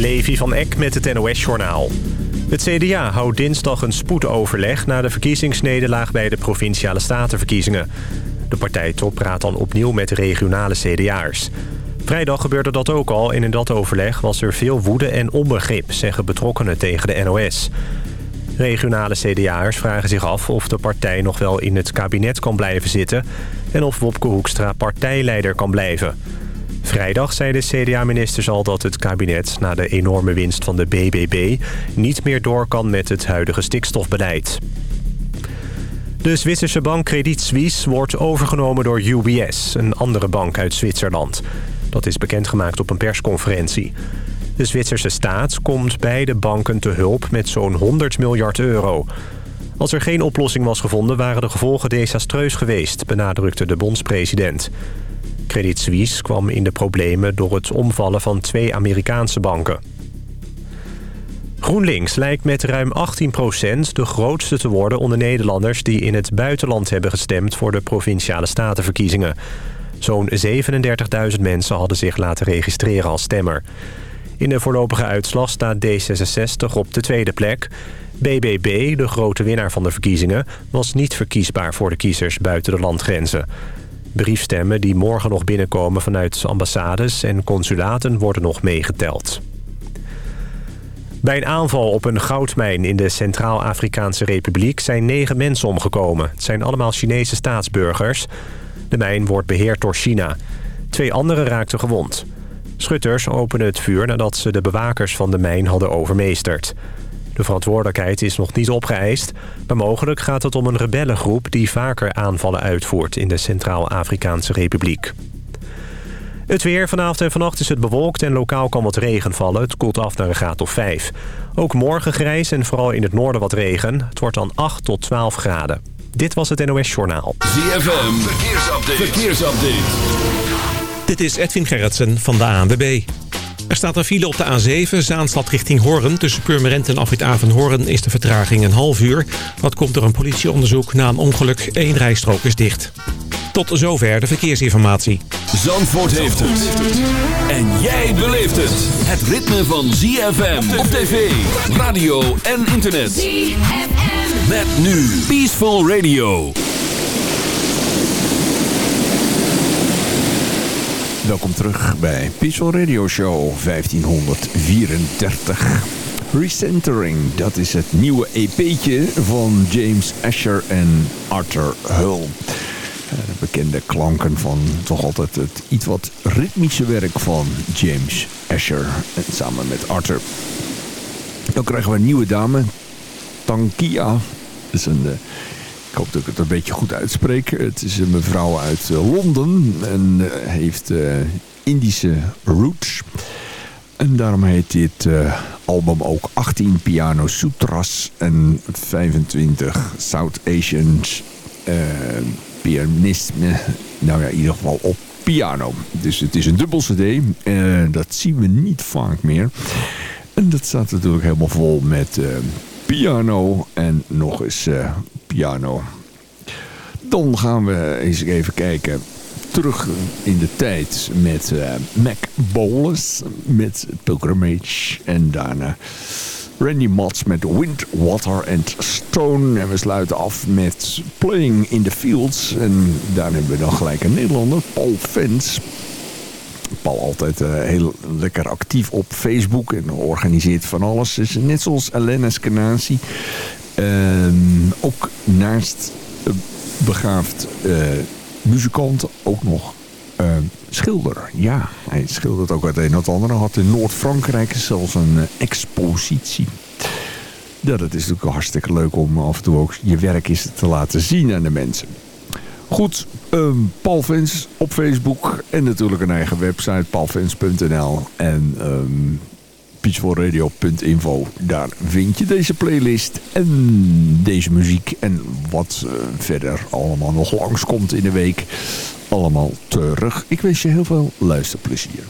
Levi van Eck met het NOS-journaal. Het CDA houdt dinsdag een spoedoverleg... na de verkiezingsnederlaag bij de Provinciale Statenverkiezingen. De partijtop praat dan opnieuw met de regionale CDA'ers. Vrijdag gebeurde dat ook al en in dat overleg was er veel woede en onbegrip... zeggen betrokkenen tegen de NOS. Regionale CDA'ers vragen zich af of de partij nog wel in het kabinet kan blijven zitten... en of Wopke Hoekstra partijleider kan blijven... Vrijdag zei de CDA-ministers al dat het kabinet na de enorme winst van de BBB... niet meer door kan met het huidige stikstofbeleid. De Zwitserse bank Credit Suisse wordt overgenomen door UBS, een andere bank uit Zwitserland. Dat is bekendgemaakt op een persconferentie. De Zwitserse staat komt beide banken te hulp met zo'n 100 miljard euro. Als er geen oplossing was gevonden waren de gevolgen desastreus geweest, benadrukte de bondspresident. Credit Suisse kwam in de problemen door het omvallen van twee Amerikaanse banken. GroenLinks lijkt met ruim 18% de grootste te worden onder Nederlanders... die in het buitenland hebben gestemd voor de Provinciale Statenverkiezingen. Zo'n 37.000 mensen hadden zich laten registreren als stemmer. In de voorlopige uitslag staat D66 op de tweede plek. BBB, de grote winnaar van de verkiezingen... was niet verkiesbaar voor de kiezers buiten de landgrenzen. Briefstemmen die morgen nog binnenkomen vanuit ambassades en consulaten worden nog meegeteld. Bij een aanval op een goudmijn in de Centraal-Afrikaanse Republiek zijn negen mensen omgekomen. Het zijn allemaal Chinese staatsburgers. De mijn wordt beheerd door China. Twee anderen raakten gewond. Schutters openen het vuur nadat ze de bewakers van de mijn hadden overmeesterd. De verantwoordelijkheid is nog niet opgeëist... maar mogelijk gaat het om een rebellengroep... die vaker aanvallen uitvoert in de Centraal-Afrikaanse Republiek. Het weer vanavond en vannacht is het bewolkt en lokaal kan wat regen vallen. Het koelt af naar een graad of 5. Ook morgen grijs en vooral in het noorden wat regen. Het wordt dan 8 tot 12 graden. Dit was het NOS Journaal. ZFM, verkeersupdate. verkeersupdate. Dit is Edwin Gerritsen van de ANWB. Er staat een file op de A7, Zaanstad richting Hoorn. Tussen Purmerend en Afrit Hoorn is de vertraging een half uur. Wat komt door een politieonderzoek na een ongeluk. Eén rijstrook is dicht. Tot zover de verkeersinformatie. Zandvoort heeft het. En jij beleeft het. Het ritme van ZFM op tv, radio en internet. ZFM. Met nu Peaceful Radio. Welkom terug bij Peaceful Radio Show 1534. Recentering, dat is het nieuwe EP'tje van James Asher en Arthur Hull. Eh, de bekende klanken van toch altijd het iets wat ritmische werk van James Asher. En samen met Arthur. Dan krijgen we een nieuwe dame. Tankia. Dat is een eh, ik hoop dat ik het een beetje goed uitspreek. Het is een mevrouw uit eh, Londen en eh, heeft uh, Indische roots. En daarom heet dit album ook 18 Piano Sutras en 25 South Asians pianisme. Nou ja, in ieder geval op piano. Dus het is een dubbel cd. dat zien we niet vaak meer. En dat staat natuurlijk helemaal vol met piano en nog eens piano. Dan gaan we eens even kijken terug in de tijd met uh, Mac Bolas met Pilgrimage en daarna Randy Mods met Wind, Water and Stone. En we sluiten af met Playing in the Fields. En daar hebben we dan gelijk een Nederlander, Paul Fens. Paul altijd uh, heel lekker actief op Facebook en organiseert van alles. Net zoals Elena Skenazi. Ehm, ook naast begaafd uh, muzikant ook nog uh, schilder. Ja, hij schildert ook het een en het ander. Hij had in Noord-Frankrijk zelfs een expositie. Ja, dat is natuurlijk hartstikke leuk om af en toe ook je werk eens te laten zien aan de mensen. Goed, um, Paul Vins op Facebook en natuurlijk een eigen website, paulvins.nl. En um, peacefulradio.info. Daar vind je deze playlist en deze muziek en wat uh, verder allemaal nog langskomt in de week. Allemaal terug. Ik wens je heel veel luisterplezier.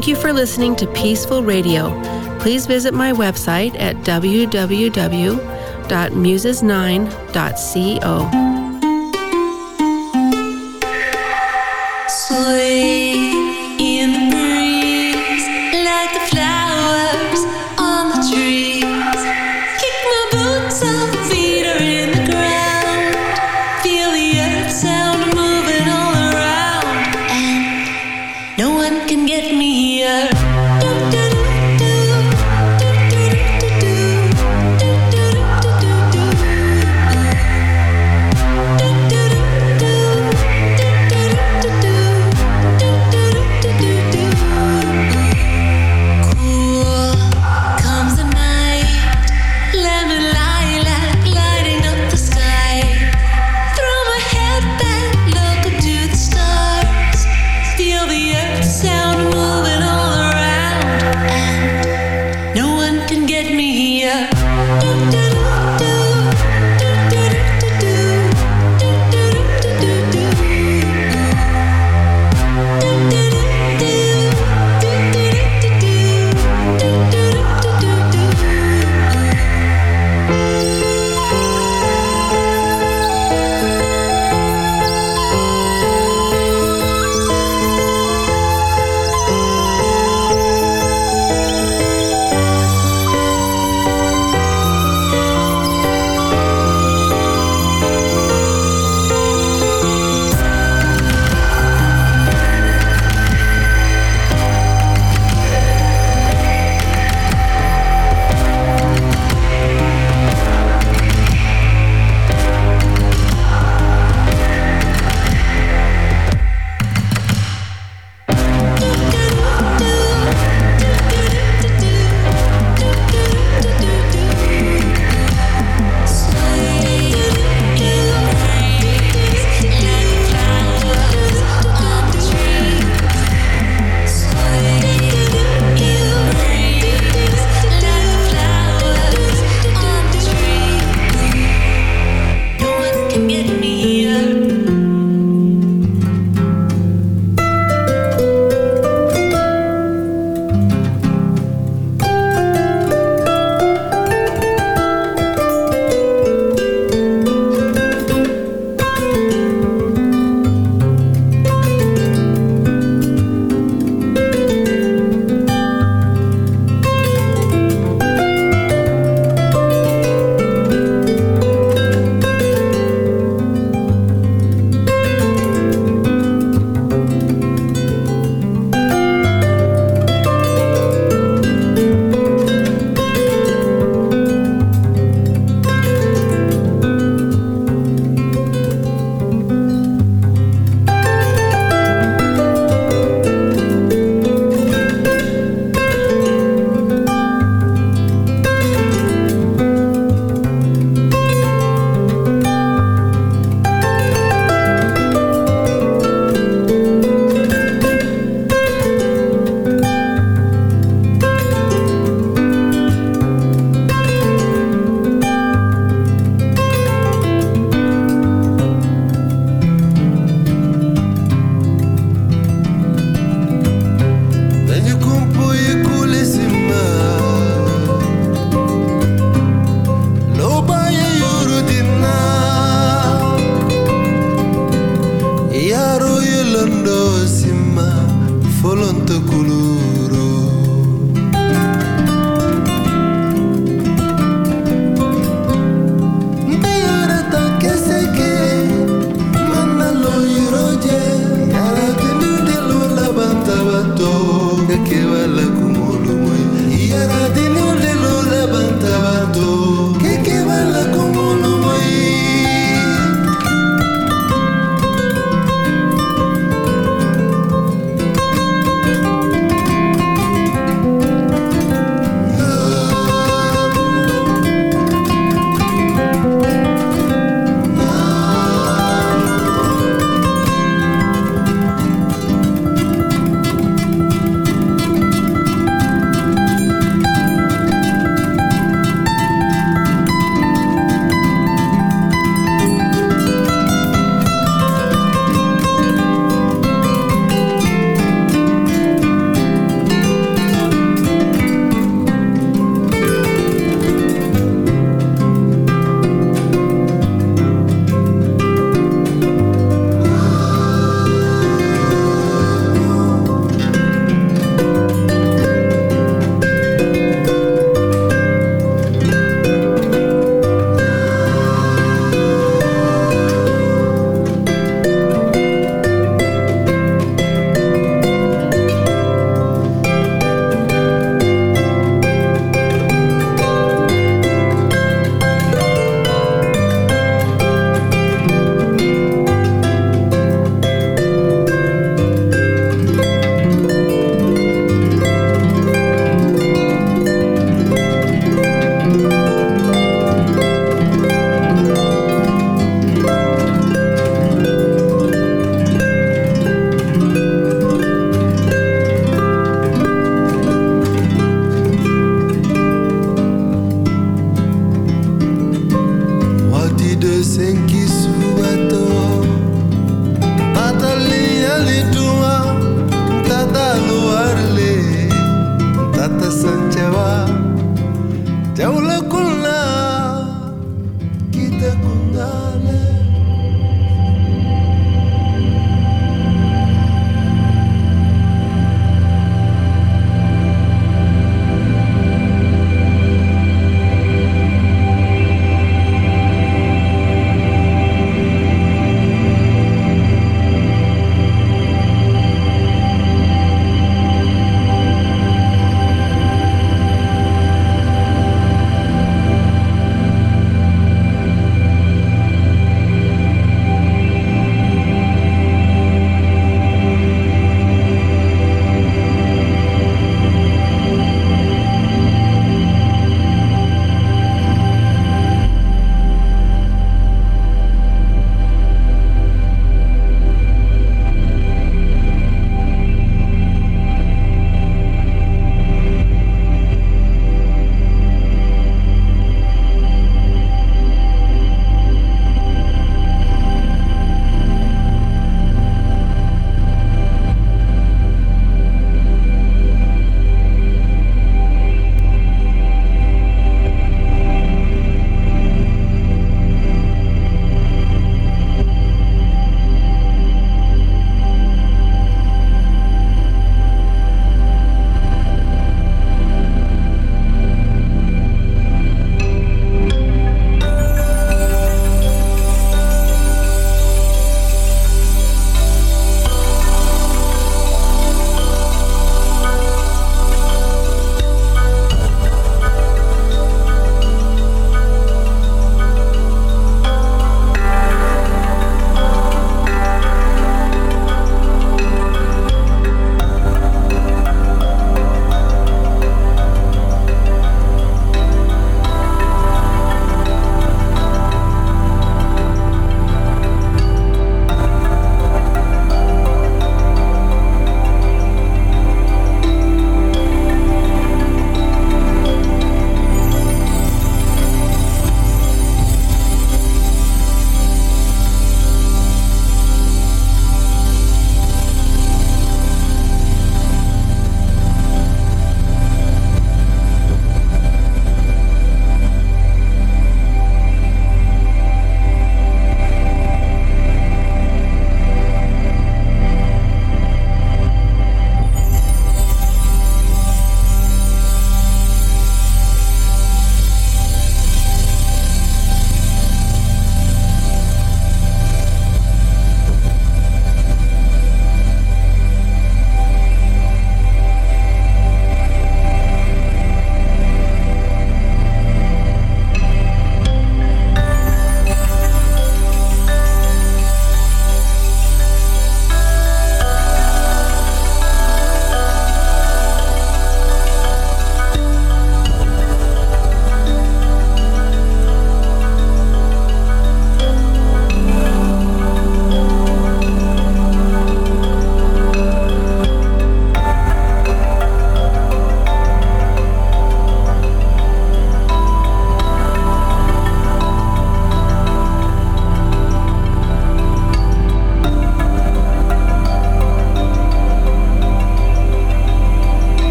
Thank you for listening to Peaceful Radio. Please visit my website at www.muses9.co. Hi,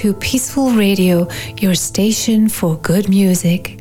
to Peaceful Radio, your station for good music.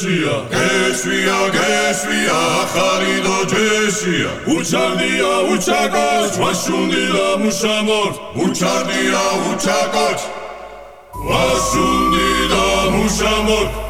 გესვია გესვია გესვია ხარი დო ჯესია უჩარდია უჩაკოს ვაშუნდილა მუშამორ. უჩარდია უჩაკოს ვაშუნდილა მუშამორ.